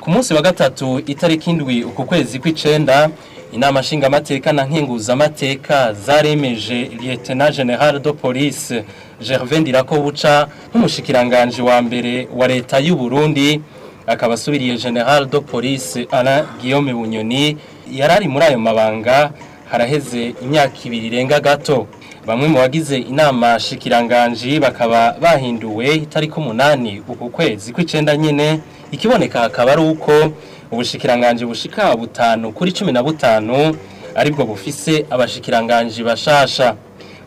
ku munsi wa gatatu itariki indwi uku kwezi kw'icyenda inama nshingamateka na nkinguzamateka zaremeje liyetena generale do polisi gervain dirako buca nk'umushikiranganji wa mbere wa leta y'u Burundi akaba asubiriye generale do polisi Alain Guillaume bunyoni yari ari muri ayo mabanga haraheze imyaka ibiri irenga gato bamwe mu bagize inama shikiranganji bakaba bahinduwe itariki umunani uku kwezi kw'icyenda nyine ikiboneka hakaba ari uko Ubushikiranganji bushika butanu kuri cumi na butanu aribwo bufise abashikiranganji bashasha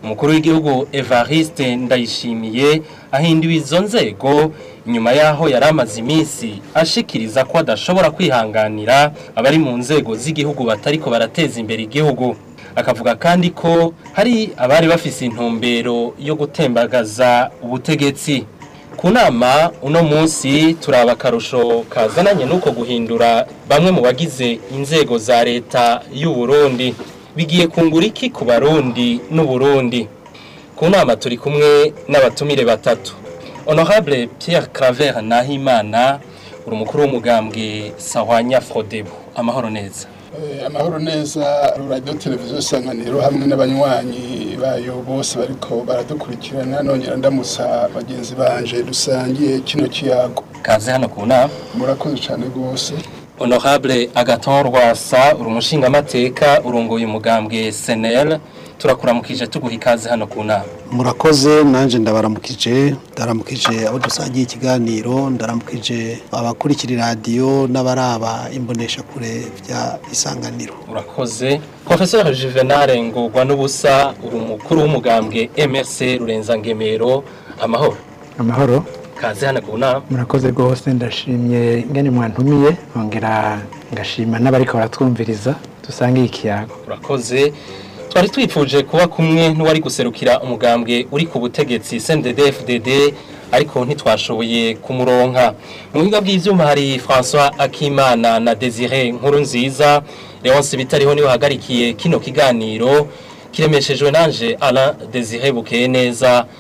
umukuru w'igihugu Evariste ndayishimiye ahinduye izo nzego nyuma yaho yari amaze iminsi ashikiriza ko adashobora kwihanganira abari mu nzego z'igihugu batariko barateza imbere igihugu akavuga kandi ko hari abari bafise intumbero yo gutembagaza ubutegetsi ku nama uno munsi turaba akarusho kazananye n'uko guhindura bamwe mu bagize inzego za leta y'u Burundi bigiye kungura iki ku barundi n'u Burundi ku nama turi kumwe n'abatumire batatu honorable Pierre Claver Nahimana uri umukuru w'umugambwe Sahwanya Frodebo amahoro neza Eh, amahoro neza radiyo televiziyo isanganiro hamwe n'abanywanyi bayo bose bariko baradukurikirana nongera ndamutsa bagenzi banje dusangiye kino kiyago kaze hano ku nama murakoze cyane rwose honorable agaton rwasa uri umushingamateka urongoye umugambwe senel turakuramukije tuguha ikaze hano ku nama murakoze nanjye ndabaramukije ndaramukije abo dusangiye ikiganiro ndaramukije abakurikira radiyo n'abaraba kure bya isanganiro urakoze profesor juvenal ngurwa n'ubusa uri umukuru w'umugambwe emese rurenza amahoro amahoro kaze hano ku nama murakoze rwose ndashimye ngene mwantumiye nkongera ngashima n'abariko baratwumviriza dusangiye ikiyago urakoze twari twifuje kuba kumwe n'uwari guserukira umugambwe uri ku butegetsi CNDD-FDD ariko ntitwashoboye kumuronka mu biga bw'ibyuma hari François Akimana na nkuru nziza Leonce bitariho niwe hagarikiye kino kiganiro kiremeshejwe nanje Alain Désiré Bukeye neza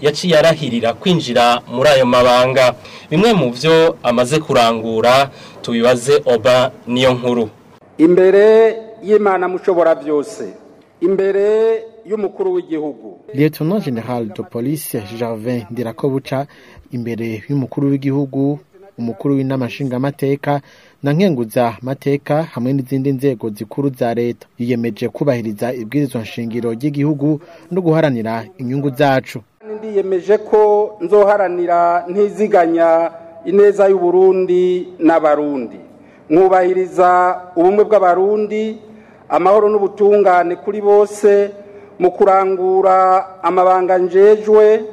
yaciye arahirira kwinjira muri ayo mabanga bimwe mu byo amaze kurangura tubibaze oba niyo nkuru imbere y'imana mushobora byose imbere y'umukuru w'igihugu Lieutenant General de Police Gervin Ndirakobuca imbere y'umukuru w'igihugu umukuru w'inama nshingamateka na nkenguza mateka hamwe n'izindi nzego zikuru za leta yiyemeje kubahiriza ibwirizwa nshingiro ry'igihugu no guharanira inyungu zacu ndiyemeje ko nzoharanira ntiziganya ineza y'uburundi n'abarundi mwubahiriza ubumwe bw'abarundi amahoro n'ubutungane kuri bose mu kurangura amabanga njejwe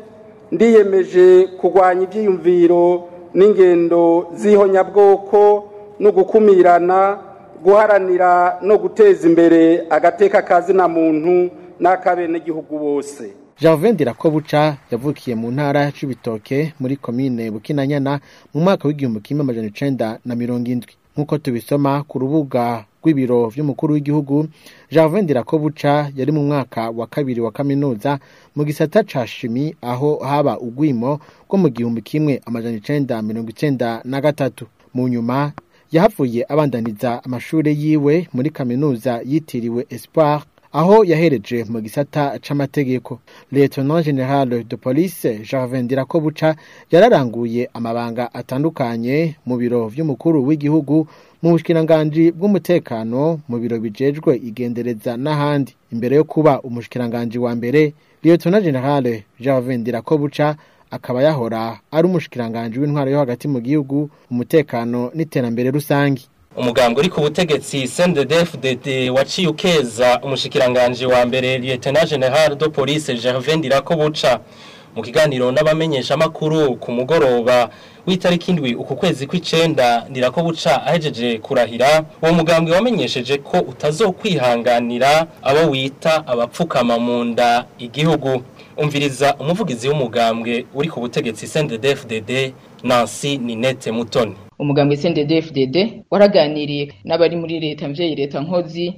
ndiyemeje kurwanya ibyiyumviro n'ingendo z'ihonyabwoko no gukumirana guharanira no guteza imbere agateka kazina muntu n'akabenegihugu bose Gervain Dirakobuca yavukiye mu ntara y'Cibitoke muri commune Bukinanyana mu mwaka w'igihumbi kimwe mirongo 1970 nkuko tubisoma ku rubuga rw'ibiro by'umukuru w'igihugu javendera ko buca yari mu mwaka wa kabiri wa kaminuza mu gisata ca shimi aho haba ugwimo rwo mu gihumbi kimwe amajana icenda mirongo icenda na gatatu mu nyuma yahavuye abandaniza amashuri yiwe muri kaminuza yitiriwe espoir aho yahereje mu gisata c'amategeko Lieutenant General de Police Gervais Ndirakobuca yararanguye amabanga atandukanye mu biro vy'umukuru w'igihugu mu bushikiranganje bw'umutekano mu biro bijejwe igendereza n'ahandi imbere yo kuba umushikiranganje wa mbere Lieutenant General Gervais Ndirakobuca akaba yahora ari umushikiranganje w'intwaro yo hagati mu gihugu umutekano n'iterambere rusange umugambwe uri ku butegetsi CNDD-FDD waciye ukeza umushikiranganje wa mbere Lieutenant General de Police Gervais Ndirakobuca mu kiganiro n’abamenyeshamakuru ku mugoroba w'itariki indwi uku kwezi kw'icenda Ndirakobuca ahejeje kurahira uwo mugambwe wamenyesheje ko utazokwihanganira abo wita abapfukama mu nda igihugu umviriza umuvugizi w'umugambwe uri ku butegetsi CNDD-FDD Nancy Ninette Mutoni umugambwe CNDD-FDD waraganiriye n'abari muri leta mbyeyi leta nkozi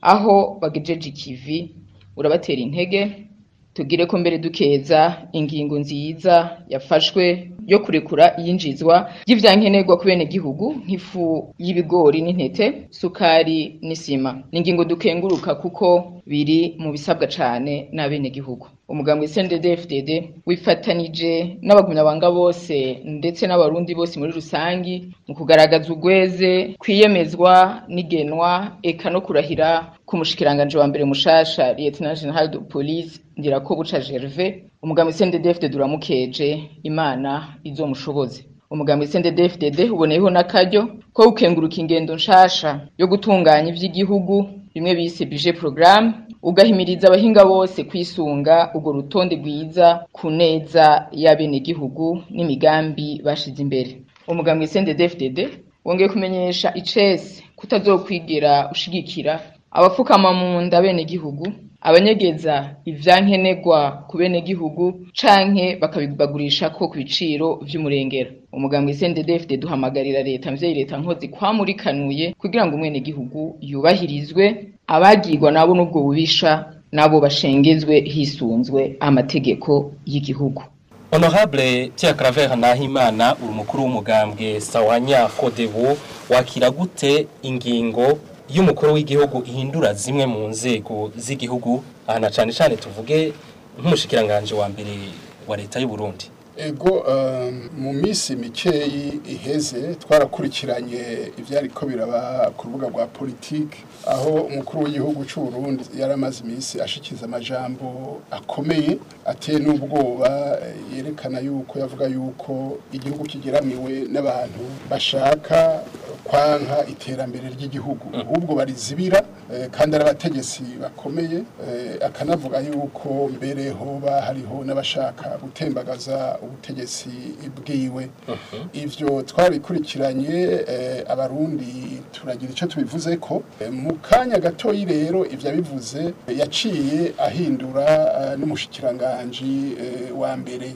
aho bagejeje ikivi urabatera intege tugire ko mbere dukeza ingingo nziza yafashwe yo kurekura iyinjizwa ry'ivyankenerwa ku bene gihugu nk'ifu y'ibigori n'intete sukari n'isima ni ingingo dukenguruka kuko biri mu bisabwa cane n'abene gihugu umugambi CNDD-FDD wifatanije n'abagumyabanga bose ndetse n'abarundi bose muri rusange mu kugaragaza ugweze kwiyemezwa n'igenwa eka no kurahira ku mushikiranganje wa mbere mushasha Lieutenant General de Police Ngirakobuca Gervais umugambi CNDD-FDD uramukeje imana izomushoboze umugambi CNDD-FDD uboneyeho n'akaryo ko gukenguruka ingendo nshasha yo gutunganya iby'igihugu bimwe bise budget programme ugahimiriza abahinga bose kwisunga ubwo rutonde rwiza ku neza y'abenegihugu n'imigambi bashize imbere umugambwe SNDD-FDD wongeye kumenyesha ICS kutazokwigira ushigikira abafukama mu nda abenegihugu abanyegeza ivyankenerwa ku benegihugu canke bakabigubagurisha ko ku biciro vy'umurengera umugambwe SNDD-FDD duhamagarira leta mvyeyi leta nkozi kwamurikanuye kugira ngo umwenegihugu yubahirizwe abagirwa nabo n'ubwo bubisha nabo bashengezwe hisunzwe amategeko y'igihugu honorable Tia Claver Nahimana uri mukuru w'umugambwe Sawanya Kodebo wakira gute ingingo y'umukuru w'igihugu ihindura zimwe mu nzego z'igihugu ahana cyane cyane tuvuge nk'umushikiranganje wa mbere wa leta y'u Burundi ego um, mu minsi mikeyi iheze twarakurikiranye ibyari ko biraba ku rubuga rwa politiki aho umukuru w'igihugu cy'u Burundi yari amaze iminsi ashikiza amajambo akomeye ateye n'ubwoba yerekana yuko yavuga yuko igihugu kigeramiwe n'abantu bashaka kwanka iterambere ry'igihugu mm. ahubwo barizibira eh, kandi ari abategetsi bakomeye eh, akanavuga yuko mbere hoba hariho n'abashaka gutembagaza ubutegetsi bwiwe uh-huh. ibyo twabikurikiranye eh, abarundi turagira icyo tubivuze ko eh, mu kanya gatoyi rero ibyo bivuze yaciye ahindura eh, n'umushyikirangajwi wa mbere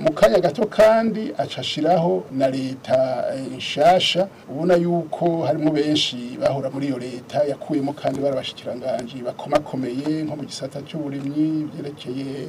mu gato kandi acashiraho na leta inshasha eh, ubona yuko harimo benshi bahura muri iyo leta yakuyemo kandi barabashikiranganje bakomakomeye nko mu gisata cy'uburimyi byerekeye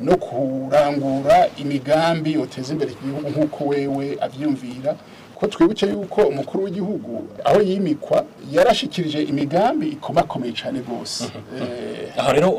no kurangura imigambi yoteza imbere iki gihugu nk'uko wewe abyiyumvira ko twibutse yuko umukuru w'igihugu aho yimikwa yarashikirije imigambi ikomakomeye cyane rwose aha rero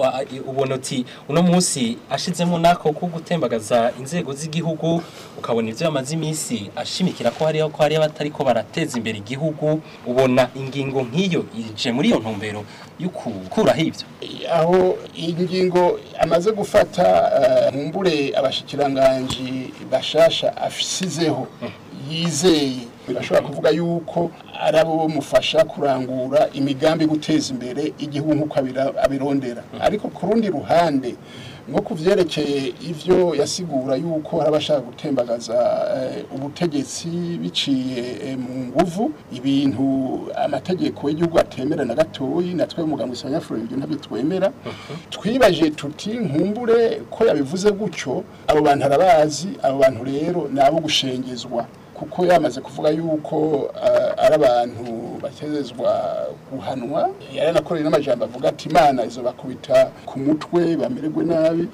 ubona uti uno munsi ashizemo nako ko gutembagaza inzego z'igihugu ukabona ibyo yamaze iminsi ashimikira ko hariho ko hariho abatari ko barateza imbere igihugu ubona ingingo nk'iyo ije muri iyo ntumbero y'ukuraho ibyo aho iyi ngingo amaze gufata eh, nkumbure abashikiranganji bashasha asizeho mm. yizeye birashobora kuvuga yuko arabo abo kurangura imigambi guteza imbere igihugu nk'uko abirondera ariko ku rundi ruhande nko ku byerekeye ibyo yasigura yuko hari abashaka gutembagaza eh, ubutegetsi biciye eh, mu nguvu ibintu amategeko y'igihugu atemera na gatoyi natwe muganga usanga nyafurika ibyo ntabyo twibaje tuti nkumbure ko yabivuze gutyo abo bantu arabazi abo bantu rero ni abo gushengezwa kuko yamaze kuvuga yuko eh, ari abantu batezezwa guhanwa yaranakoreye n'amajambo avuga ati imana izo bakubita ku mutwe bamererwe nabi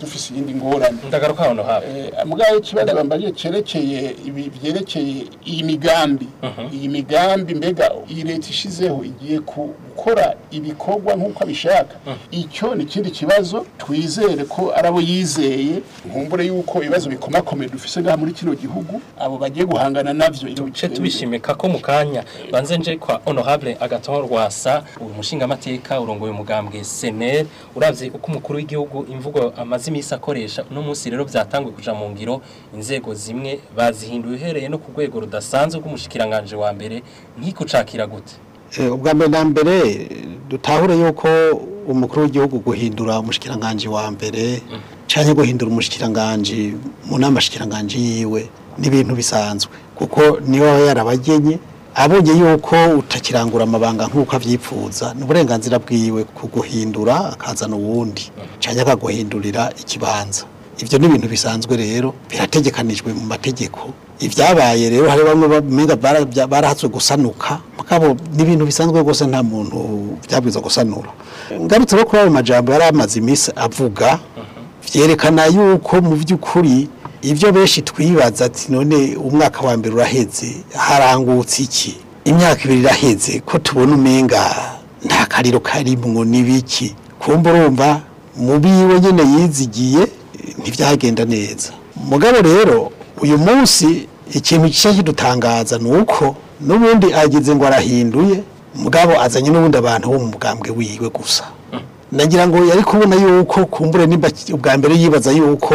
dufise iyindi ngorane ndagaruka hano hafi eh, mugabo ikibazo bambaye cyerekeye ibi byerekeye iyi migambi mhm. iyi migambi mbega iyi leta ishizeho igiye gukora ibikorwa nk'uko abishaka mhm. icyo ni ikindi kibazo twizere ko arabo yizeye nkumbure yuko ibibazo bikomakomeye dufise ngaha muri kino gihugu abo bagiye guhangana navyo duce tubishimika ko mu kanya banze nje kwa honorable agaton rwasa umushingamateka urongoye umugambwe senel uravye uko umukuru w'igihugu imvugo amaze iminsi akoresha uno munsi rero byatanguye kuja mu ngiro inzego zimwe bazihinduye uhereye no ku rwego rudasanzwe rw'umushikiranganje wa mbere nk'ikucakira gute eh, ubwa mbere na mbere dutahure yuko umukuru w'igihugu guhindura umushyikiranganji wa mbere cyangwa guhindura umushyikiranganji mu nama shyikiranganji yiwe n'ibintu bisanzwe kuko niyo aba yarabagenye abonye yuko utakirangura amabanga nk'uko abyipfuza ni uburenganzira bwiwe kuguhindura akazana ubundi, cyangwa akaguhindurira ikibanza ibyo ni ibintu bisanzwe rero birategekanijwe mu mategeko ibyabaye rero hari bamwe bamenya barahatswe gusanuka mugabo ni ibintu bisanzwe rwose nta muntu byabwiza gusanura ngarutse no kuri ayo majambo yari amaze iminsi avuga byerekana yuko mu by'ukuri ibyo benshi twibaza ati none umwaka wa mbere uraheze harangutse iki imyaka ibiri iraheze ko tubona umenga nta kariro karimwo n'ibiki kumva urumva mu biwe nyine yizigiye ntibyagenda neza mugabo rero uyu munsi ikintu gishya kidutangaza ni uko n'ubundi ageze ngo arahinduye mugabo azanye n'ubundi abantu bo mu mugambwe wiwe gusa nagira ngo yari kubona yuko kumbure nimba ubwa mbere yibaza yuko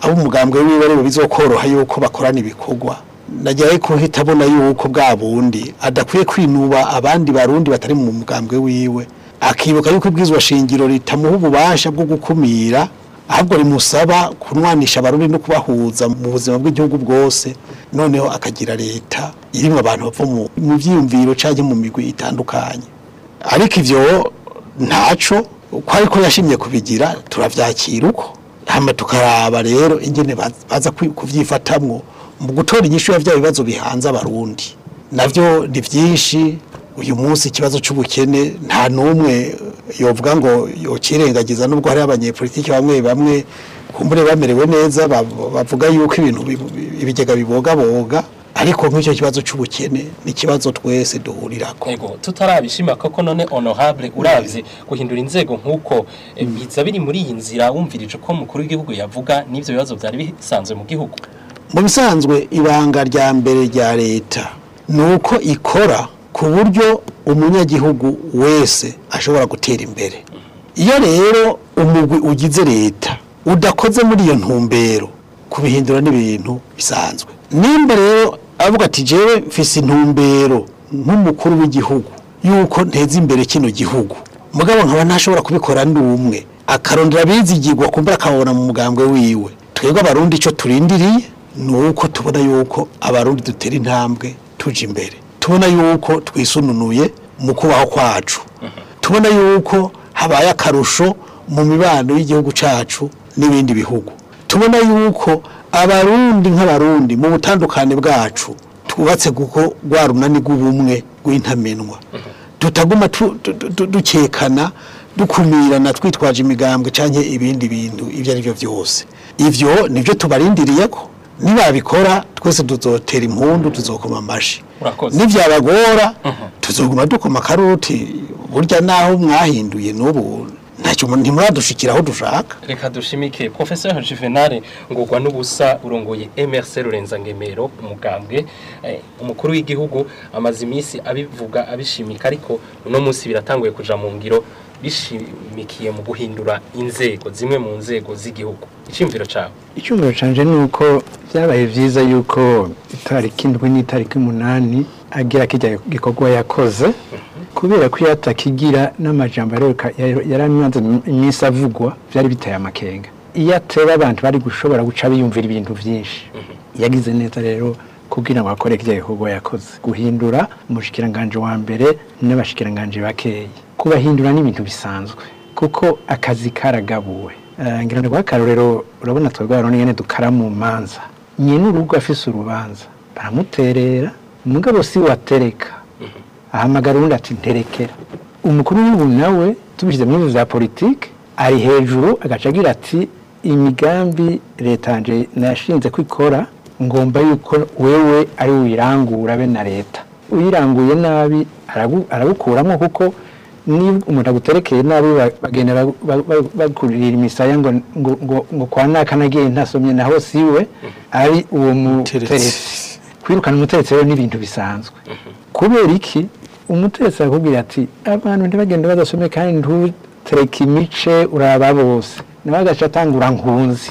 abo umugambwe wiwe aribo bizokoroha yuko bakorana ibikorwa nagira ko uhita abona yuko bwa bundi adakwiye kwinuba abandi barundi batari mu mugambwe wiwe akibuka yuko ibwizwa shingiro ritamuha ububasha bwo gukumira ahubwo bimusaba kunwanisha abarundi no kubahuza mu buzima bw'igihugu bwose noneho akagira leta irimo abantu bapfa mu byiyumviro cyangwa mu migwi itandukanye ariko ibyo ntaco ko ariko yashimye kubigira turabyakira uko hano tukaraba rero ingene baza kubyifatamo mu gutora inyishu ya bya bibazo bihanze abarundi nabyo ni byinshi uyu munsi ikibazo cy'ubukene nta n'umwe yovuga ngo ukirengagiza nubwo hari abanyepolitiki bamwe bamwe kumbure bamerewe neza bavuga yuko ibintu ibigega bibogaboga ariko nk'icyo kibazo cy'ubukene ni ikibazo twese duhurira ko tutarabishima kuko none honorable urabye guhindura inzego nk'uko eh, mm. biza biri muri iyi nzira wumvirije ko mukuru w'igihugu yavuga n'ibyo bibazo byari bisanzwe mu gihugu mu bisanzwe ibanga rya mbere rya leta ni uko ikora ku buryo umunyagihugu wese ashobora gutera imbere iyo rero umugwi ugize leta udakoze muri iyo ntumbero kubihindura n'ibintu bisanzwe nimba rero avuga ati jewe mfise intumbero nk'umukuru w'igihugu yuko nteze imbere kino gihugu mugabo nkaba ntashobora kubikora ndi umwe akarondera bizigirwa kumbura akabona mu mugambwe wiwe twebwe abarundi icyo turindiriye ni uko tubona yuko abarundi dutera intambwe tujya imbere tubona yuko twisununuye mu kubaho kwacu tubona yuko habaye akarusho mu mibano y'igihugu cyacu n'ibindi bihugu tubona yuko abarundi nk'abarundi mu butandukane bwacu twubatse kuko rwa rw'ubumwe rw'intamenwa tutaguma dukekana dukumirana twitwaje imigambwe cyangwa ibindi bintu ibyo ari byo byose ibyo nibyo tubarindiriye ko nibabikora twese tuzotera impundu tuzokoma amashi nibyabagora uh-huh. tuzoguma dukoma karoti burya naho mwahinduye n'ubu ntacyo ntimuradushikira aho dushaka reka dushimike professeur juvenal ngurwa n'ubusa urongoye mrc rurenza ngemero umugambwe eh, umukuru w'igihugu amaze iminsi abivuga abishimika ariko uno munsi biratanguye kuja mu ngiro bishimikiye mu guhindura inzego zimwe mu nzego z'igihugu icyumviro cyawe icyumviro canje ni uko byabaye byiza yuko itariki indwi n'itariki umunani agira kijya gikorwa yakoze mhm. kubera ko iyo n'amajambo yaramaze iminsi avugwa byari biteye amakenga iyo atera abantu bari gushobora guca biyumvira ibintu byinshi mhm. yagize neza rero kugira ngo akore kijya yakoze guhindura umushikiranganje wa mbere n'abashikiranganje bakeya kubahindura n'ibintu bisanzwe kuko akazi karagabuwe eh, ngira ngo akarorero urabona twebwe nyine dukara mu manza nyine urugo afise urubanza baramuterera umugabo si watereka mhm. ahamagara undi ati nterekera umukuru w'igihugu nawe tubishyize mu za politiki ari hejuru agaca agira ati imigambi leta nayashinze ko ikora ngomba yuko wewe ari uyirangura be na leta uyiranguye nabi aragukuramo kuko niba umuntu aguterekeye nabi bagenda bakurira imisaya ngo ngo kwa naka nagiye ntasomye naho siwe mhm. ari uwo muteretse kwirukana umuteretse rero ni bisanzwe mhm. kubera iki umuteretse arakubwira ati abantu ntibagende badasome kandi ntutereke imice uraba bose nawe agaca atanga urankunzi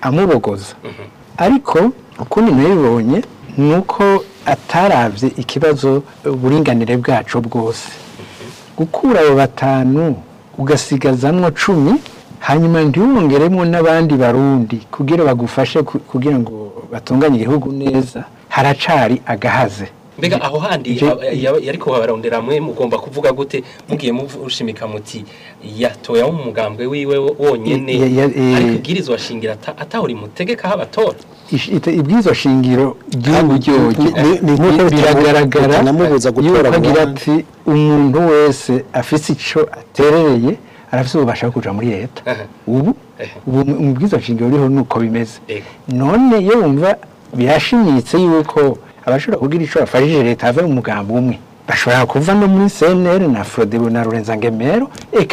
amubogoza mm-hmm. ariko ukundi nabibonye ni uko atarabye ikibazo uburinganire bwacu bwose mm-hmm. gukura abo batanu ugasigazamwo cumi hanyuma ntiwongeremo n'abandi barundi kugira bagufashe kugira ngo batunganye igihugu neza haracari agahaze mbega aho handi yariko barondera mwe mugomba kuvuga gute mugiye mushimika muti yatoya umugambwe wiwe wonyene eh, ariko igirizwa shingira atahuri mutegeka habatora ibwizo shingiro ry'uburyoge eh, biragaragara yuko agira ati umuntu wese afise ico aterereye arafite ububasha bwo kujya muri leta ubu umubwiza nshingiro uriho ni uko bimeze none iyo wumva birashinyitse yuko abashobora kugira icyo bafashije leta have mu mugambi umwe bashobora kuva no muri cnr na frodebo na lorenza ngemero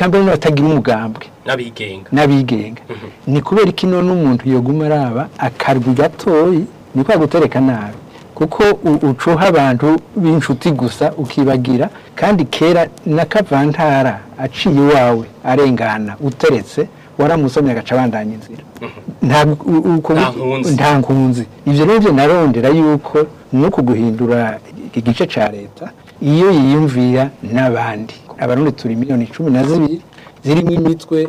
mbere n'abatagira umugambwe n'abigenga n'abigenga ni kubera iki none umuntu yoguma araba akarwi gatoyi niko agutereka nabi kuko ucuha abantu b'inshuti gusa ukibagira kandi kera n'akavantara aciye iwawe arengana uteretse waramusomye agaca abandanya inzira mhm. nta nkunzi ibyo rero narondera yuko no uku guhindura igice cya leta iyo yiyumvira n'abandi abarundi turi miliyoni cumi na zibiri zirimo imitwe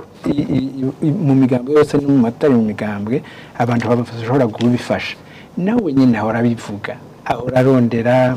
mu migambwe yose no mu matara mu migambwe abantu bashobora kubifasha nawe nyine ahora abivuga ahora arondera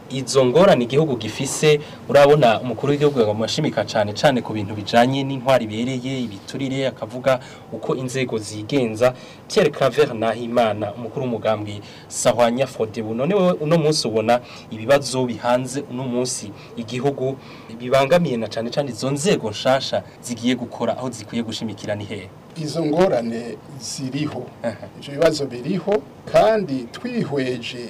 izo ngorane igihugu gifise urabona umukuru w'igihugu yamushimika cyane cyane ku bintu bijyanye n'intwari ibereye ibiturire akavuga uko inzego zigenza kereka Nahimana umukuru w'umugambi sahwanya fodebu none wowe uno munsi ubona ibibazo bihanze uno munsi igihugu bibangamiye na cyane cyane izo nzego nshasha zigiye gukora aho zikwiye gushimikira ni hehe izo ngorane ziriho ibyo bibazo biriho kandi twihweje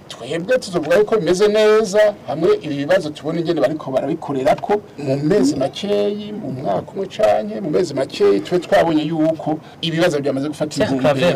twebwe tuzavuga ko bimeze neza hamwe ibibazo tubona ingene bariko barabikorera ko mu mezi makeyi mu mwaka umwe canye mu mezi makeyi tube twabonye yuko ibibazo byamaze gufata ingume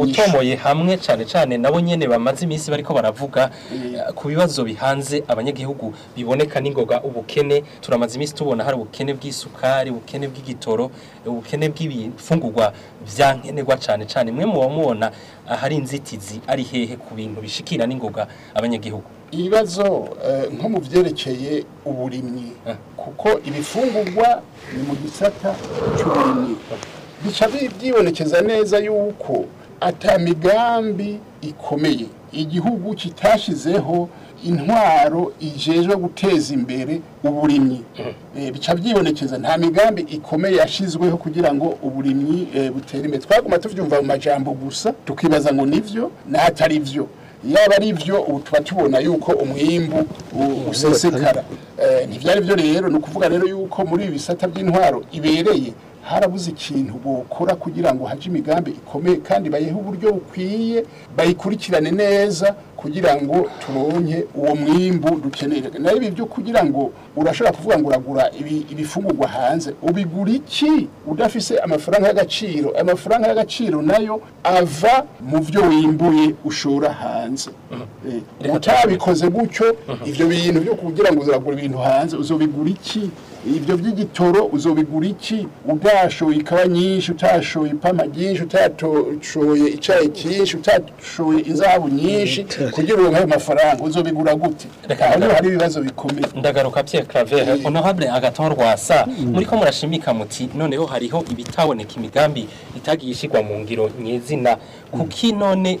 utomoye hamwe cyane cyane nabo nyene bamaze iminsi bariko baravuga eh. ku bibazo bihanze abanyagihugu biboneka n'ingoga ubukene turamaze iminsi tubona hari ubukene bw'isukari ubukene bw'igitoro ubukene bw'ibifungurwa bya nkenerwa cyane cyane mwe mu bamubona ah, hari inzitizi ari hehe ku bintu bishikira n'ingoga abanyagihugu ibibazo eh, nko mu byerekeye uburimyi ah. kuko ibifungurwa ni mu gisata cy'uburimyi bica byibonekeza neza yuko atamigambi ikomeye igihugu kitashizeho intwaro ijejwe guteza imbere uburimyi mm-hmm. eh, bica byibonekeza nta migambi ikomeye yashyizweho kugira ngo uburimyi eh, butere imbere twaguma tubyumva mu majambo gusa tukibaza ngo nibyo natari byo yaba ari byo ubu tuba tubona yuko umwimbu mm-hmm. usesekara eh, ntibyari byo rero ni ukuvuga rero yuko muri ibi bisata by'intwaro ibereye harabuze ikintu bukora kugira ngo haje imigambi ikomeye kandi bayehe uburyo bukwiye bayikurikirane neza kugira ngo turonke uwo mwimbu dukeneye na ibi byo kugira ngo urashobora kuvuga ngo uragura ibifungurwa hanze ubigura iki udafise amafaranga y'agaciro amafaranga y'agaciro nayo ava mu byo wimbuye ushora hanze mm-hmm. eh, utabikoze gutyo mm-hmm. ibyo bintu byo kugira ngo uzagura ibintu hanze uzobigura iki ibyo by'igitoro uzobigura iki utashoye ikaba nyinshi utashoye ipama ryinshi utashoye icyayi cyinshi utashoye izahabu nyinshi kugira ngo ayo mafaranga uzobigura gute hano hari ibibazo bikomeye ndagaruka bye claver honorable eh. agaton rwasa muri ko murashimika muti noneho hariho ibitaboneka imigambi itagiye ishyirwa mu ngiro nyezina kuki none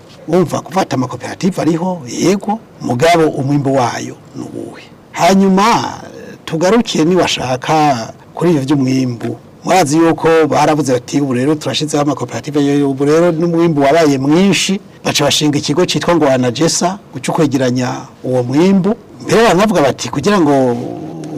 wumva kuvata amakoperative ariho yego mugabo umwimbo wayo ni uwuhe hanyuma tugarukiye niwashaka kuri ibyo by'umwimbu murazi yuko baravuze bati ubu rero turashyizeho amakoperative ubu rero n'umwimbi wabaye mwinshi baca bashinga ikigo cyitwa ngo anagesa guca ukwegeranya uwo mwimbu mbere baravuga bati kugira ngo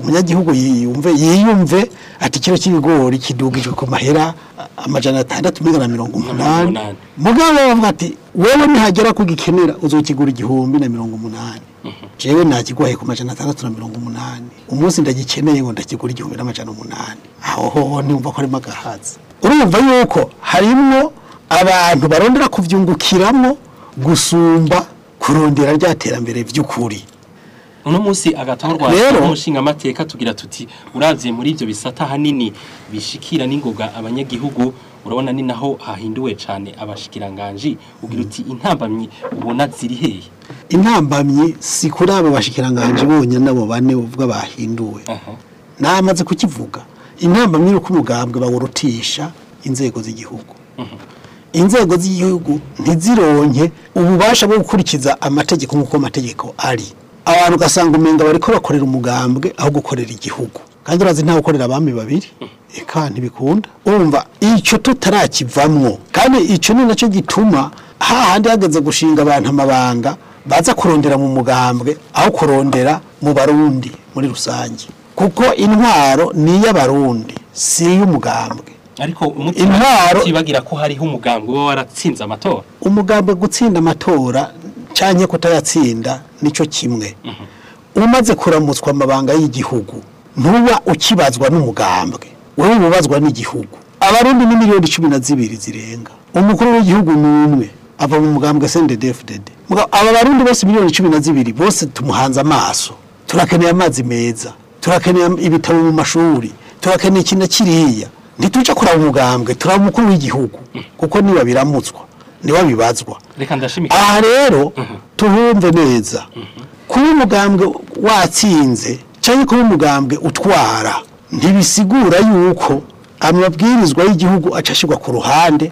umunyagihugu yiyumve yiyumve ati ikiro cy'ibigori kidugijwe ku mahera amajana atandatu magana mirongo umunani mugabo bavuga ati wowe nihagera ko ugikenera uzokigura igihumbi na mirongo umunani mhm. jewe nakiguhaye ku majana atandatu na mirongo umunani umunsi ndagikeneye ngo ndakigura igihumbi n'amajana umunani aho hoho niyumva ko harimo agahaza urumva yuko harimwo abantu barondera kubyungukiramo gusumba kurondera rya terambere by'ukuri uno munsi agatorwa umushingamateka tugira tuti uravye muri ibyo bisata hanini bishikira n'ingoga abanyagihugu urabona ni naho hahinduwe cyane abashikiranganji ugira uti intambamyi ubona ziri hehe intambamyi si kuri abo bashikiranganji bonyine nabo bane uvuga bahinduwe namaze kukivuga intambamyi uko umugambwe bawurutisha inzego z'igihugu mhm. inzego z'igihugu ntizironke ububasha bwo gukurikiza amategeko nk'uko amategeko ari abantu ugasanga umenga bari ko bakorera umugambwe aho gukorera igihugu kandi urazi ntawe ukorera abami babiri reka ntibikunda urumva icyo tutarakivamo kandi icyo ni nacyo gituma hahandi hageze gushinga abantu amabanga baza kurondera mu mugambwe aho kurondera mu barundi muri rusange kuko intwaro ni iy'abarundi si iy'umugambwe ariko umutima utibagira ko hariho umugambwe uba waratsinze amatora umugambwe gutsinda amatora cyangwa kutayatsinda nicyo kimwe umaze kuramutswa amabanga y'igihugu ntuba ukibazwa n'umugambwe wowe ubazwa n'igihugu abarundi ni miliyoni cumi na zibiri zirenga umukuru w'igihugu ni umwe ava mu mugambwe sendedefudede aba barundi bose miliyoni cumi na zibiri bose tumuhanze amaso turakeneye amazi meza turakeneye ibitabo mu mashuri turakeneye ikintu kiriya ntitujya kuraba umugambwe turaba umukuru w'igihugu kuko niba biramutswa niba bibazwa aha rero mhm. tubumve neza mhm. kuba umugambwe watsinze cyangwa kuba umugambwe utwara ntibisigura yuko amabwirizwa y'igihugu acashirwa ku ruhande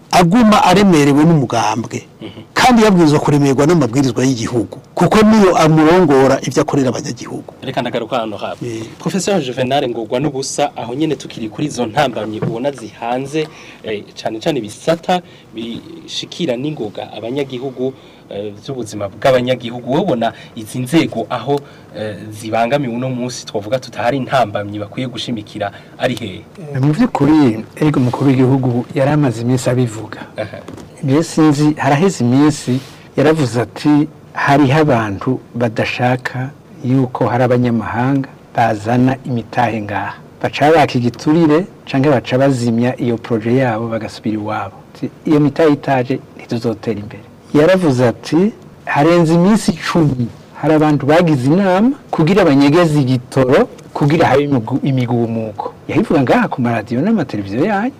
aguma aremerewe n'umugambwe kandi yabwirizwa kuremerwa n'amabwirizwa y'igihugu kuko niyo amurongora ibyo akorera abanyagihugu reka ndagaruka hano hafi eh. profesor juvenal ngogwa n'ubusa aho nyine tukiri kuri izo ntambamyi ubona zihanze eh, cyane cyane ibisata bishikira n'ingoga abanyagihugu by'ubuzima eh, bw'abanyagihugu ubona izi nzego aho eh, zibangamiwe uno munsi twavuga tutahari intambamyi bakwiye gushimikira ari hehe eh, mu by'ukuri ego umukuru w'igihugu yari amaze iminsi abivuga mbese sinzi haraheze iminsi yaravuze ati hariho abantu badashaka yuko hari abanyamahanga bazana imitahe ngaha baca baka igiturire cyangwa baca bazimya iyo poroje yabo bagasubira iwabo ati iyo mita itaje ntituzotera imbere yaravuze ati harenze iminsi icumi hari abantu bagize inama kugira abanyegeze igitoro kugira habe imigumuko yabivuga ngaha ku maradiyo n'amateleviziyo yanyu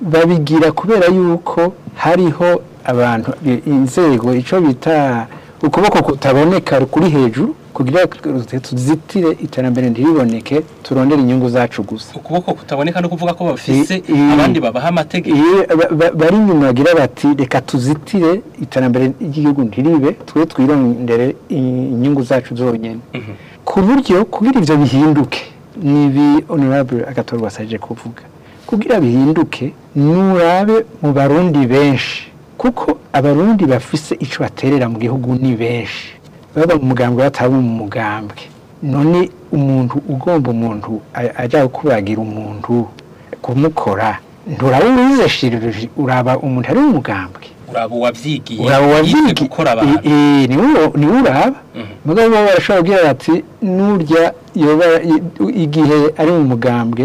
babigira kubera yuko hariho abantu inzego icyo bita ukuboko kutaboneka kuri hejuru kugira tuzitire iterambere ntiriboneke turondere inyungu zacu gusa ukuboko kutaboneka no kuvuga ko bafise abandi babaha amategeko bari inyuma bagira bati reka tuzitire iterambere ry'igihugu ntiribe twe twirondere inyungu zacu zonyine mhm. ku buryo kugira ibyo bihinduke n'ibi honorable agatorwa wasaje kuvuga kugira bihinduke nurabe mu barundi benshi kuko abarundi bafise icyo baterera mu gihugu ni benshi baba umugambwe bataba mu mugambwe none umuntu ugomba umuntu ajya kubagira umuntu kumukora nturabura shirije uraba umuntu ari umugambwe uraba uwabyigiye uraba gukora abantu niwe uraba mhm. mugabo baba barashobora kubwira ati n'urya igihe ari mu mugambwe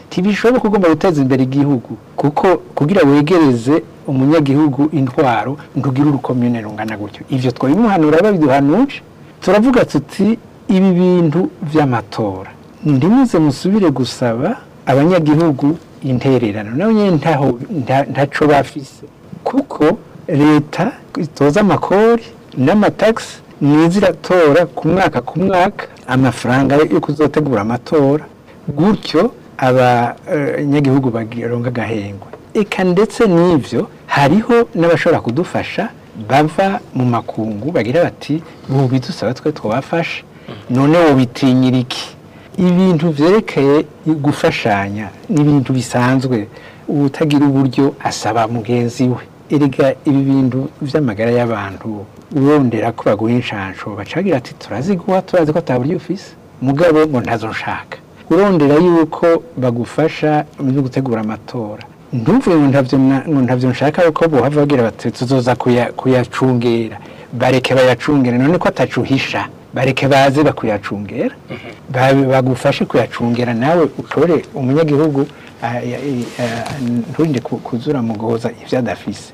ntibishoboka ugomba guteza imbere igihugu kuko kugira wegereze umunyagihugu intwaro ntugire urukomere rungana gutyo ibyo twabimuhanura babiduhanuje turavuga tuti ibi bintu by'amatora ntimuze musubire gusaba abanyagihugu intererano nawe nyine ntaco bafise kuko leta itoza amakori n'amatagisi nize iratora ku mwaka ku mwaka amafaranga yo kuzotegura amatora gutyo abanyagihugu eh, bagironga agahengwe eka ndetse n'ibyo hariho n'abashobora kudufasha bava mu makungu bagira bati bubidusaba twe twabafashe none wubitinyira iki ibintu byerekeye gufashanya n'ibintu bisanzwe utagira uburyo asaba mugenzi we erega ibi bintu by'amagara y'abantu urondera ko baguha inshansho bacagira ati turaziguha turazi ko ataburyo ufise mugabo ngo ntazo nshaka urondera yuko bagufasha no gutegura amatora ntuvuye ngo ntabyo nshaka kuko buhava bagira bati tuzoza kuyacungera bareke bayacungere none ko atacuhisha bareke baze bakuyacungera mhm. bagufashe kuyacungera nawe utore umunyagihugu Eh, eh, eh, nturinde kuzura mu guhoza ibyo adafise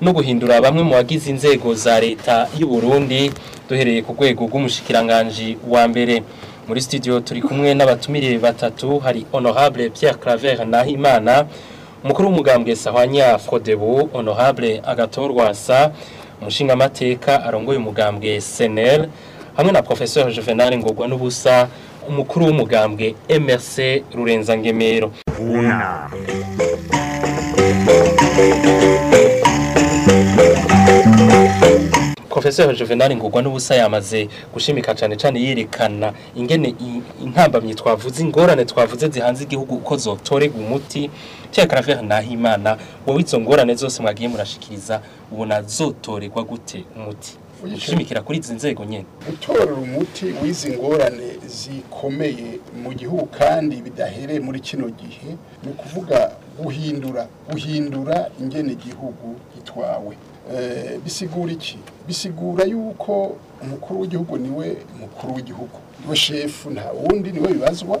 no guhindura bamwe mu bagize inzego za leta y'u Burundi duhereye ku rwego rw'umushikiranganji wa mbere muri studio turi kumwe n'abatumire batatu hari honorable Pierre Claver Nahimana umukuru w'umugambwe Sahwanya Frodebu honorable Agatorwasa umushingamateka arongoye umugambwe Senel hamwe na professeur Juvenal Ngogwa n'ubusa umukuru w'umugambwe emerse rurenza ngemero profesor juvenal ngurwa n'ubusa yamaze gushimika cyane cyane yerekana ingene intambamyi twavuze ingorane twavuze zihanze igihugu uko zotorega umuti cyane karavera nahimana wowe izo ngorane zose mwagiye murashikiriza ubona zotoregwa gute umuti ushimikira kuri izi nzego nyine gutorera umuti w'izi ngorane zikomeye mu gihugu kandi bidahereye muri kino gihe ni ukuvuga guhindura guhindura ingene igihugu gitwawe eh, bisigura iki bisigura yuko umukuru w'igihugu niwe mukuru w'igihugu niwe shefu nta wundi niwe bibazwa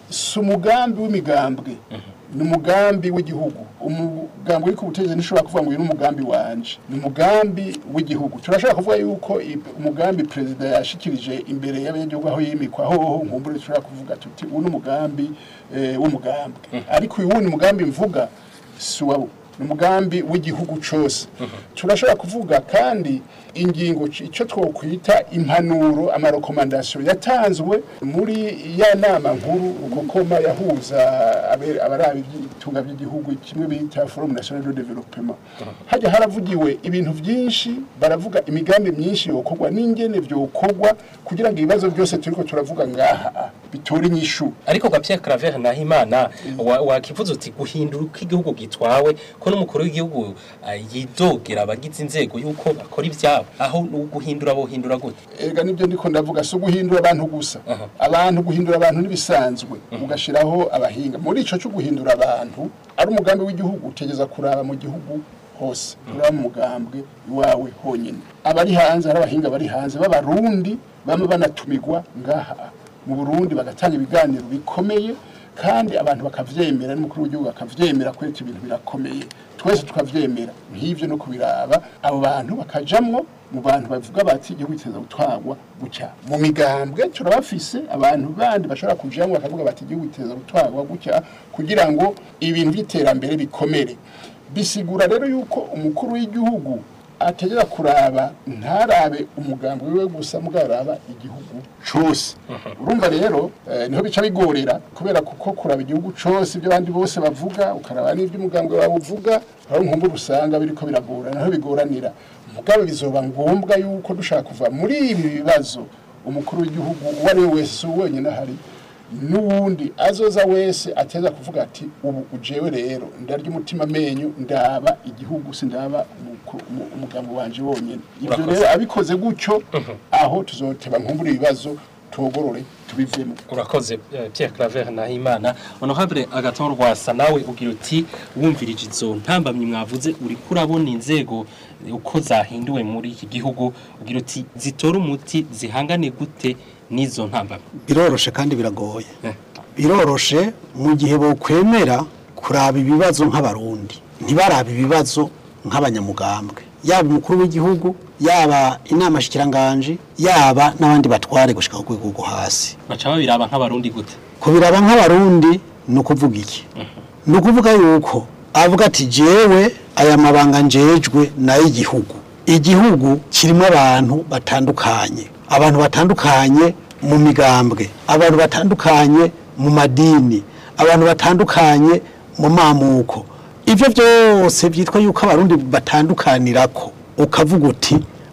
si umugambi w'imigambwe mhm. ni umugambi w'igihugu umugambi uri ku butegetsi ntishobora kuvuga ngo uyu ni umugambi wanje ni umugambi w'igihugu turashobora kuvuga yuko umugambi perezida yashyikirije imbere y'abanyagihugu aho yimikwa aho nkumbure dushobora kuvuga tuti uwo ni umugambi eh, w'umugambi mhm. ariko uyu wundi mugambi mvuga si uwa ni umugambi w'igihugu cyose mhm. turashobora kuvuga kandi ingingo icyo twokwita impanuro amarekomandasiyo yatanzwe muri ya nama nkuru gukoma yahuza abaraba ibitunga by'igihugu kimwe bita forumu nasiyonari developema hajya haravugiwe ibintu byinshi baravuga imigambi myinshi yokorwa n'ingene byokorwa kugira ngo ibibazo byose turi ko turavuga ngaha bitura inyishu ariko gapia claver nahimana wakivuze uti guhindura uko igihugu gitwawe ko n'umukuru w'igihugu eh, yidogera abagize inzego y'uko bakora ibyabo aho guhindura bo hindura gute ega nibyo ndiko ndavuga so guhindura abantu gusa abantu guhindura abantu nibisanzwe mugashiraho abahinga muri ico cyo guhindura abantu ari umugambi w'igihugu utegeza kuraba mu gihugu hose uriya mugambwe iwawe honyine abari hanze hari abahinga bari hanze b'abarundi bamwe banatumirwa ngaha mu burundi bagatanga ibiganiro bikomeye kandi abantu bakabyemera n'umukuru w'igihugu akabyemera kwereka ibintu birakomeye twese tukabyemera nk'ibyo no kubiraba abo bantu bakajamwo mu bantu bavuga bati igihugu giteza gutwarwa gutya mu migambwe turabafise abantu bandi bashobora kujyamo bakavuga bati igihugu giteza gutwarwa gutya kugira ngo ibintu by'iterambere bikomere bisigura rero yuko umukuru w'igihugu atagera kuraba ntarabe umugambi we gusa mugaraba igihugu cyose mhm. urumva rero eh, niho bica bigorera kubera kuko kuraba igihugu cyose ibyo abandi bose bavuga ukaraba n'ibyo umugambi wawe uvuga hari nkumbu usanga ko biragora naho bigoranira mugabe bizoba ngombwa yuko dushaka kuva muri ibi bibazo umukuru w'igihugu uwo ari we wese wenyine ahari n'uwundi azoza wese ateza kuvuga ati ubu ujewe rero ndarya umutima amenyo ndaba igihugu sindaba umugambo wanjye wonyine ibyo rero abikoze gutyo mhm. aho tuzoteba nkumbura ibibazo tugorore tubivemo urakoze eh, Pierre Claver na Imana honorable Agathon Rwasa nawe ugira uti wumvirije izo ntambamye mwavuze uri kurabona inzego uko zahinduwe muri iki gihugu ugira uti zitora umuti zihangane gute n'izo ntambara biroroshe kandi biragoye eh. biroroshe mu gihe bokwemera kuraba ibibazo nk'abarundi ntibarabe ibibazo nk'abanyamugambwe yaba umukuru w'igihugu yaba inama shikiranganje yaba n'abandi batware gushika ku rwego hasi baca babiraba nk'abarundi gute kubiraba nk'abarundi ni ukuvuga iki mhm. ni ukuvuga yuko avuga ati jewe aya mabanga njejwe nayo igihugu igihugu kirimo abantu batandukanye abantu batandukanye mu migambwe abantu batandukanye mu madini abantu batandukanye mu mamuko ibyo byose byitwa yuko abarundi batandukanira ko ukavuga uti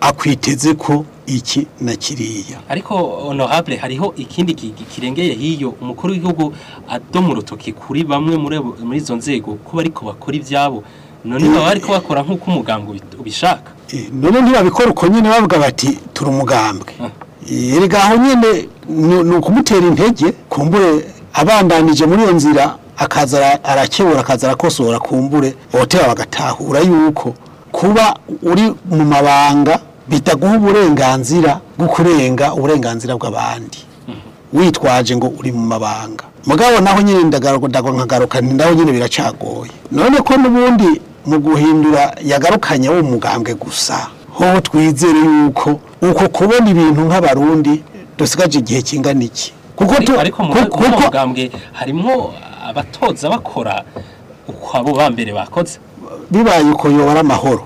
akwiteze ko iki na kiriya ariko honorable hariho ikindi kirengeye hiyo umukuru w'igihugu adoma urutoki kuri bamwe muri izo nzego kuba ariko bakora ibyabo none baba ariko bakora nk'uko umugambwe ubishaka eh, none ntibabikora uko nyine bavuga bati turi umugambwe ah. eh, erega aho nyine ni ukumutera intege kumbure abandanije muri iyo nzira akaza arakebura akaza arakosora kumbure abotera bagatahura yuko kuba uri mu mabanga bitaguha uburenganzira bwo kurenga uburenganzira bw'abandi mm-hmm. witwaje ngo uri mu mabanga mugabo naho nyine ndagaruka naho nyine biracagoye none ko n'ubundi mu guhindura yagarukanye wo mugambwe gusa ho twizere yuko uko kubona ibintu nk'abarundi dusigaje igihe kingana iki kuko ariko mu mugambwe harimo abatoza bakora uko abo mbere bakoze bibaye uko yobora amahoro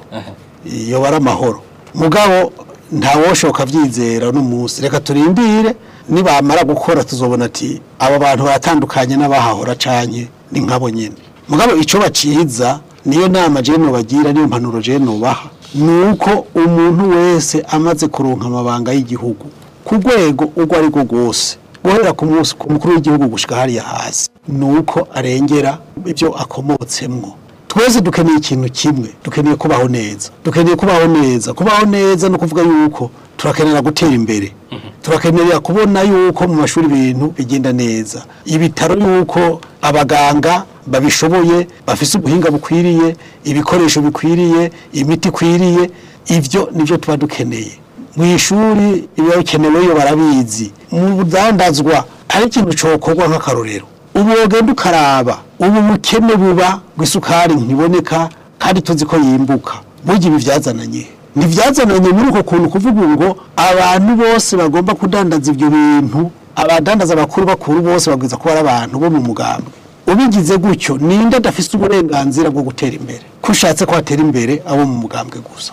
yobora amahoro mugabo ntawoshoka byizera n'umunsi reka turimbire nibamara gukora tuzobona ati aba bantu baratandukanye n'abahahora cyane ni nk'abo nyine mugabo icyo baciza niyo nama jeno bagira niyo mpanuro jeno baha ni uko umuntu wese amaze kuronka amabanga y'igihugu ku rwego urwo ari rwo rwose guhera ku mukuru w'igihugu gushyika hariya hasi ni uko arengera ibyo akomotsemo twese dukeneye ikintu kimwe dukeneye kubaho neza dukeneye kubaho neza kubaho neza no kuvuga yuko turakenera gutera imbere mhm. turakenera kubona yuko mu mashuri ibintu bigenda neza ibitaro yuko abaganga babishoboye bafise ubuhinga bukwiriye ibikoresho bikwiriye imiti ikwiriye ibyo nibyo tuba dukeneye mu ishuri ibikenewe barabizi mu budandazwa hari ikintu cyokorwa nk'akarorero ubu wagenda ukaraba ubu bukene buba bw'isukari ntiboneka kandi tuzi ko yimbuka burya ibi byazananye ntibyazananye muri uko kuntu kuvuga ngo abantu bose bagomba kudandaza ibyo bintu abadandaza bakuru bakuru bose babwiza ko ari abantu bo mu mugambwe ubigize gutyo ninde adafite uburenganzira bwo gutera imbere ko ushatse ko atera imbere abo mu mugambwe gusa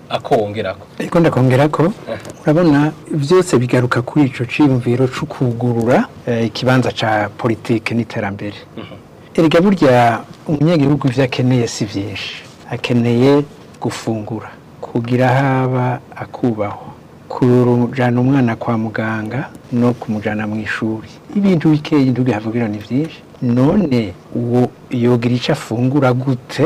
akongerako ariko ndakongerako eh. urabona byose bigaruka kuri icyo cimviro cyo kugurura eh, ikibanza cya politiki n'iterambere mhm. erega burya umunyagihugu ivyo akeneye si byinshi akeneye gufungura kugira haba akubahwa kujyana umwana kwa muganga no kumujyana mu ishuri ibintu bikeya ntubihavugira ni byinshi none uwo yogira icyo afungura gute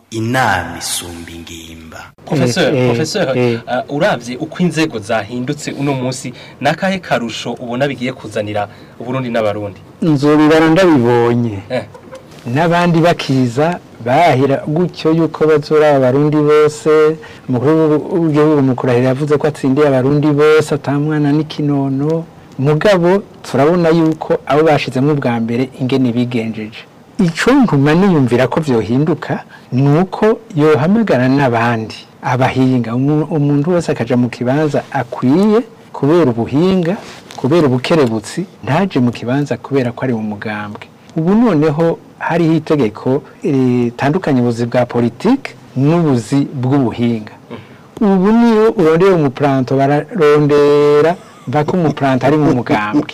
inama isumba ingimba profesor mm, mm, mm, uh, urabye uko inzego zahindutse uno munsi n'akahe karusho ubona bigiye kuzanira uburundi n'abarundi nzobibara ndabibonye eh. n'abandi bakiza bahira gutyo yuko bazura abarundi bose umukuru w'igihugu mu kurahira yavuze ko atsindiye abarundi bose atamwana n'ikinono mugabo turabona yuko abo bashizemo ubwa mbere ingene bigenjeje icyonguma niyumvira ko byohinduka ni uko yohamagara n'abandi abahinga umuntu wese akajya mu kibanza akwiye kubera ubuhinga kubera ubukerebutsi ntaje mu kibanza kubera ko ari umugambwe ubu noneho hariho itegeko eh, ritandukanye ubuzi bwa politiki n'ubuzi bw'ubuhinga ubu niyo urondera umupuranto bararondera ko umupuranto ari mu mugambwe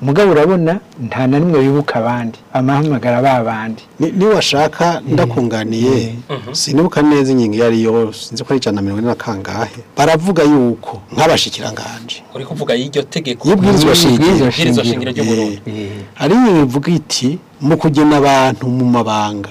mugabo urabona nta na rimwe wibuka abandi amahamagara ba bandi niwashaka ndakunganiye mm. mm-hmm. sinibuka neza ingingo iyo ari yo sinzi ko ari ijana na mirongo ine na kangahe baravuga yuko nk'abashikiranganje uri kuvuga y'iryo tegeko y'ibwirizwa shingiro ry'u eh, eh. hari ingingo ivuga iti mu kugena abantu mu mabanga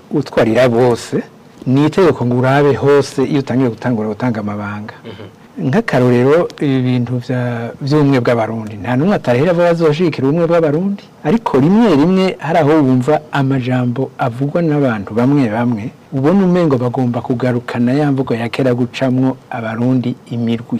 utwarira bose ni itegeko ngo urabe hose iyo utangiye gutangura gutanga amabanga mhm. nk'akarorero ibintu bintu by'ubumwe bw'abarundi nta n'umwe atarahera vuba bazojikira ubumwe bw'abarundi ariko rimwe rimwe hari aho wumva amajambo avugwa n'abantu bamwe bamwe ubona umengo bagomba kugarukana ya mvugo ya kera gucamwo abarundi imirwi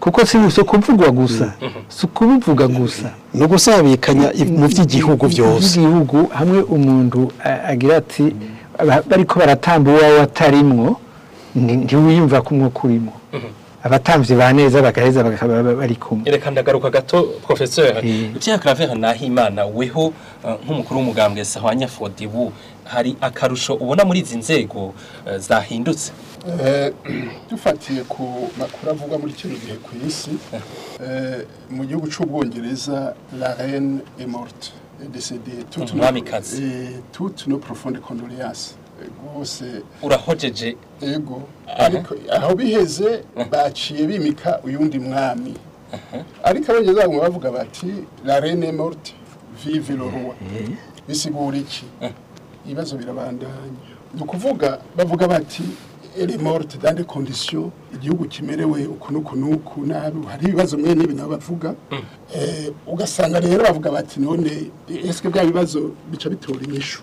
kuko si ukuvugwa gusa mm. mhm. si ukubivuga gusa ni ugusabikanya mu by'igihugu byose by'igihugu hamwe umuntu agira ati mm. bariko baratamba uwo watarimwo ntiwiyumva ko umwuka abatambyi baneza neza bagaheza bari kumwe reka ndagaruka gato professeur icyaha eh. Claver Nahimana weho eh, nk'umukuru w'umugambwe Sahwanya Fodibu hari akarusho ubona muri izi nzego eh, zahindutse dufatiye ku makuru avugwa muri kino gihe ku isi mu gihugu cy'ubwongereza la reine est morte décédée toute nos profondes rwose urahojeje yego ariko aho biheze baciye bimika uyundi mwami ariko abongereza bamwe bavuga bati la rene morte vive le bisigura iki ibibazo birabandanya ni ukuvuga bavuga bati eri morte dans des conditions igihugu kimerewe uku n'uku n'uku nabi hari ibibazo mwe n'ibi nabo bavuga hmm. eh, ugasanga rero bavuga bati none ese bya bibazo bica bitora inyishu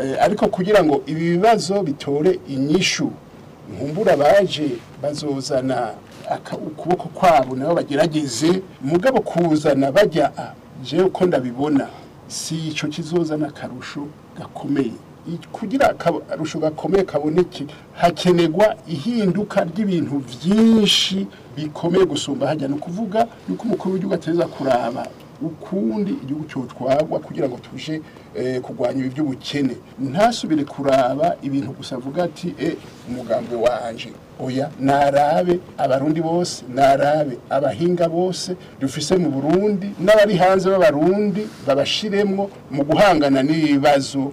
Eh, ariko kugira ngo ibi bibazo bitore inyishu nkumbura baje bazozana ukuboko kwabo nabo bagerageze mugabo kuzana bajya ah, jewe uko ndabibona si icyo kizozana akarusho gakomeye kugira akarusho gakomeye kaboneke hakenerwa ihinduka ry'ibintu byinshi bikomeye gusumba hajya ni ukuvuga yuko umukuru w'igihugu ateza kuraba ukundi igihugu cyotwagwa kugira ngo tuje eh, kurwanya ibi by'ubukene ntasubire kuraba ibintu gusa avuga ati e eh, umugambi wanje oya narabe abarundi bose narabe abahinga bose dufise mu burundi n'abari hanze b'abarundi babashiremwo mu guhangana n'ibibazo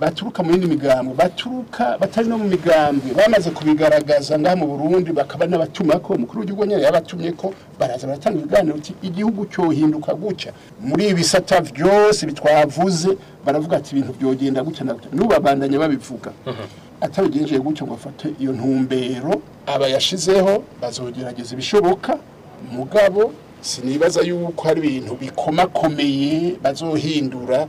baturuka mu yindi migambwe baturuka batari no mu migambwe bamaze kubigaragaza ngaha mu burundi bakaba n'abatuma ko umukuru w'igihugu nyine yabatumye ko baraza baratanga ibiganiro uti igihugu cyohinduka gutya muri ibi ibisata byose bitwavuze baravuga ati ibintu byogenda gutya na gutya n'ubabandanya babivuga mhm. atabigenjeje gutya ngo afate iyo ntumbero abayashizeho bazogerageza ibishoboka mugabo sinibaza yuko hari ibintu bikomakomeye bazohindura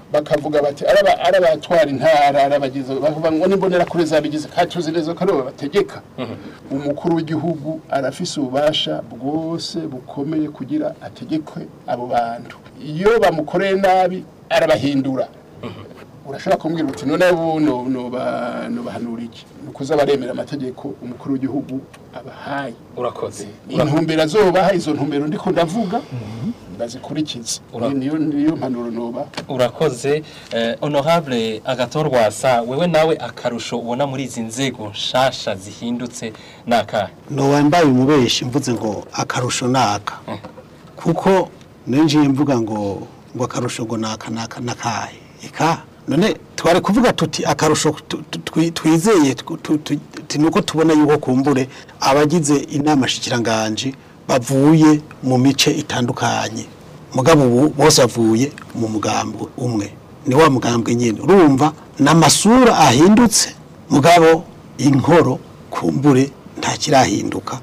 bakavuga bati ari abatwara intara ari abagize bavuga ngo n'imbonera kuri za bigize katuzi neza ko aribo bategeka mm-hmm. umukuru w'igihugu arafise ububasha bwose bukomeye kugira ategeke abo bantu iyo bamukoreye nabi arabahindura mm-hmm. urashobora kumbwira uti none nubahanura iki ni ukuza baremera amategeko umukuru w'igihugu abahaye urakoze eh, intumbero azobaha izo ntumbero ndiko ko ndavuga bazikurikiza mhm. niyo mpanuro nuba urakoze eh, honorable agatorwasa wewe nawe akarusho ubona muri izi nzego nshasha zihindutse naka ntiwambaye umubeshi mvuze ngo akarusho naka eh. kuko ninjiye mvuga ngo ngo akarusho ngo naka naka nakaye eka none twari kuvuga tuti akarusho twizeye ni uko tubona yuko kumbure abagize inama shikiranganje bavuye mu mice itandukanye mugabo ubu bose bavuye mu mugambwe umwe ni wa mugambwe nyine urumva ni ahindutse mugabo inkoro kumbure nta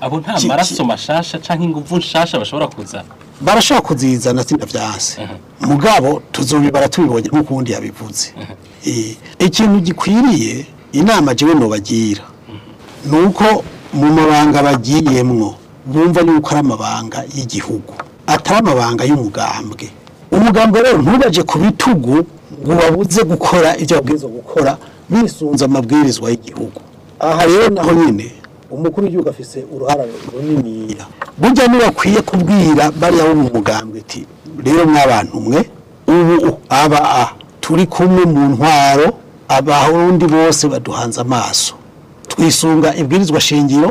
abo nta maraso mashasha cyangwa ingufu nshasha bashobora kuzana barashaka kuzizana sinabya hasi mugabo tuzobibara tubibonye nk'uko ubundi yabivuze eh, ikintu gikwiriye inama jyewe nubagira ni uko mu mabanga bagiyemwo bumva yuko ari amabanga y'igihugu atari amabanga y'umugambwe umugambwe rero ntubaje ku bitugu ngo ubabuze gukora ibyo babwirizwa gukora bisunze amabwirizwa y'igihugu aha rero naho nyine umukuru w'igihugu afise uruhara runiniya burya ntibakwiye kubwira bariya bo mu mugambwe ati rero mw'abantu umwe ubu aba turi kumwe mu ntwaro abarundi bose baduhanze amaso twisunga ibwirizwa shingiro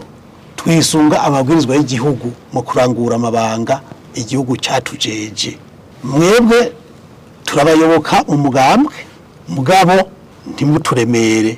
twisunga amabwirizwa y'igihugu mu kurangura amabanga igihugu cyatujeje mwebwe turabayoboka umugambwe mugabo ntimuturemere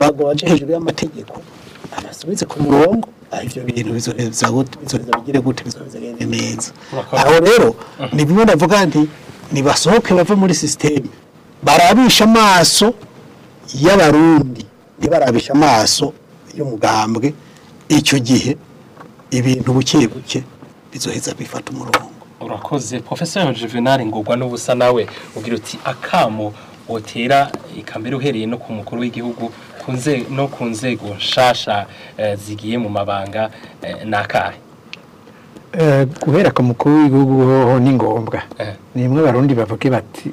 bagobaje hejuru y'amategeko abasubitse ku murongo ah, ibyo bintu bizohereza bigire gute bizagende neza aho rero ah. ni bimwe navuga nti nibasohoke bave muri sisiteme barabisha amaso y'abarundi ntibarabishe amaso y'umugambwe icyo gihe ibintu buke buke bizoheza bifata umurongo urakoze professeur Juvenal ngurwa n'ubusa nawe ubwira uti akamo wotera ikambere uhereye no ku mukuru w'igihugu no ku nzego nshasha eh, zigiye mu mabanga eh, nakahe eh, guhera ku mukuru w'igihugu hoho ni ngombwa nimwe barundi bavuge bati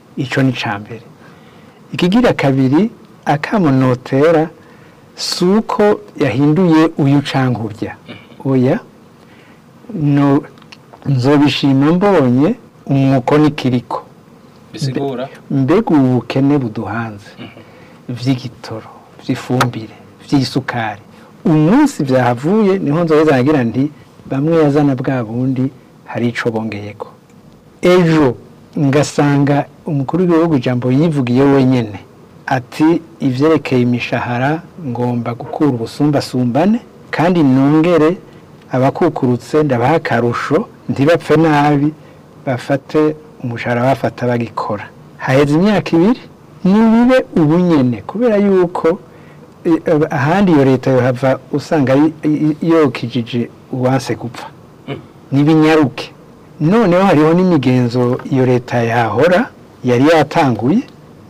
icyo ni cya mbere ikigira kabiri akamunotera si uko yahinduye uyu cankurya mm-hmm. oya nzobishima mbonye umwuko n'ikiriko mbega ubu bukene buduhanze by'igitoro mhm. by'ifumbire by'isukari umunsi byahavuye niho nzobe zagira nti bamwe yazana bwa bundi hari icyo bongeye ko ejo ngasanga umukuru w'igihugu jambo yivugiye wenyine ati ibyerekeye imishahara ngomba gukura ubusumbasumbane kandi nongere abakukurutse ndabaha akarusho ntibapfe nabi bafate umushahara bafata bagikora haheze imyaka ibiri ntibibe ubunyene kubera yuko e, ahandi iyo leta yohava usanga yokijije uwanse gupfa n'ibinyaruke noneho hariho n'imigenzo iyo leta yahora yari yatanguye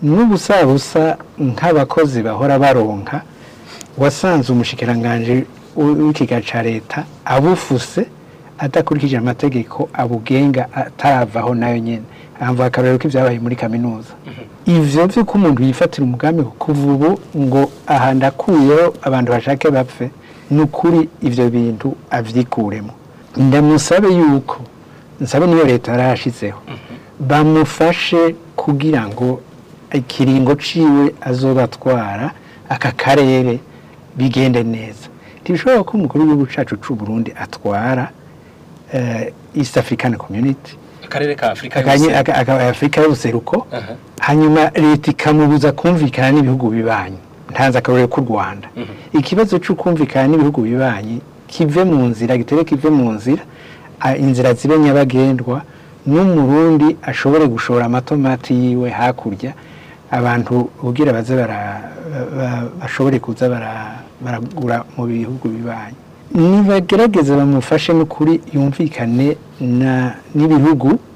n'ubusabusa nk'abakozi bahora baronka wasanze umushikiranganje w'ikiganiro cya leta abufuse adakurikije amategeko abugenga ataravaho nayo nyine ahamva akarorero ko ibyabaye muri kaminuza mhm. ivyo vy'uko umuntu yifatira umugambi kuva ubu ngo aha ndakuyeho abantu bashake bapfe ni ukuri ivyo bintu avyikuremo ndamusabe yuko nsabe niyo leta yarahashizeho mhm. bamufashe kugira ngo ikiringo ciwe azobatwara aka karere bigende neza ntibishoboka ko umukuru w'igihugu cyacu cy'u Burundi atwara eh, east african community akarere ka afurika y'ubuseruko hanyuma leta ikamubuza kumvikana n'ibihugu bibanyi ntanze akarere k'u rwanda mhm. ikibazo cy'ukumvikana n'ibihugu bibanyi kive mu nzira gitere kive mu nzira inzira zibe nyabagendwa n'umurundi ashobore gushora amatomati yiwe hakurya abantu ubwira baze bashobore kuza baragura mu bihugu bibanyi nibagerageze bamufashe n'ukuri yumvikane n'ibihugu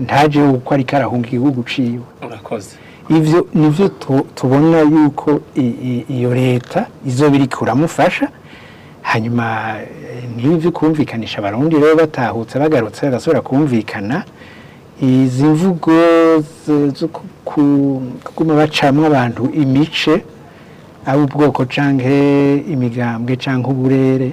ntaje uko ariko arahunga igihugu ciwe ivyo nivyo tubona yuko iyo leta izo biri kuramufasha hanyuma nivyo kumvikanisha abarundi rero batahutse bagarutse bagasubira kumvikana izi mvugo zo kuguma bacamwo abantu imice ari ubwoko cyangwa imigambwe cyangwa uburere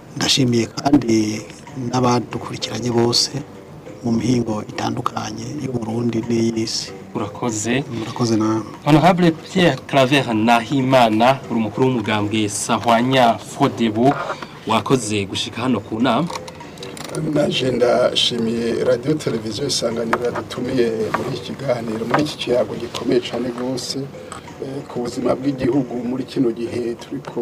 ndashimiye kandi n'abadukurikiranye bose mu mihingo itandukanye y'uburundi n'iy'isi urakoze murakoze namwe honorable pierre claver nahimana uri umukuru w'umugambwe sahwanya fodebu wakoze gushika hano ku nama naje ndashimiye radiyo televiziyo isanganiro dutumiye muri iki kiganiro muri iki kiyago gikomeye cyane rwose eh, ku buzima bw'igihugu muri kino gihe turi ko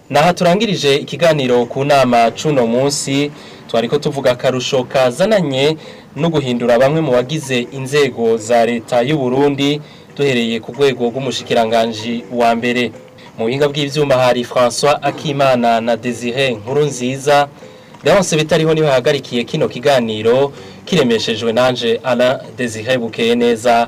naha turangirije ikiganiro ku nama cuno munsi twari ko tuvuga akarusho kazananye no guhindura bamwe mu bagize inzego za leta y'u Burundi duhereye ku rwego rw'umushikiranganji wa mbere mu buhinga bw'ibyuma hari François akimana na desire nkuru nziza bose bitariho niba bahagarikiye kino kiganiro kiremeshejwe nanje ara desire bukeye neza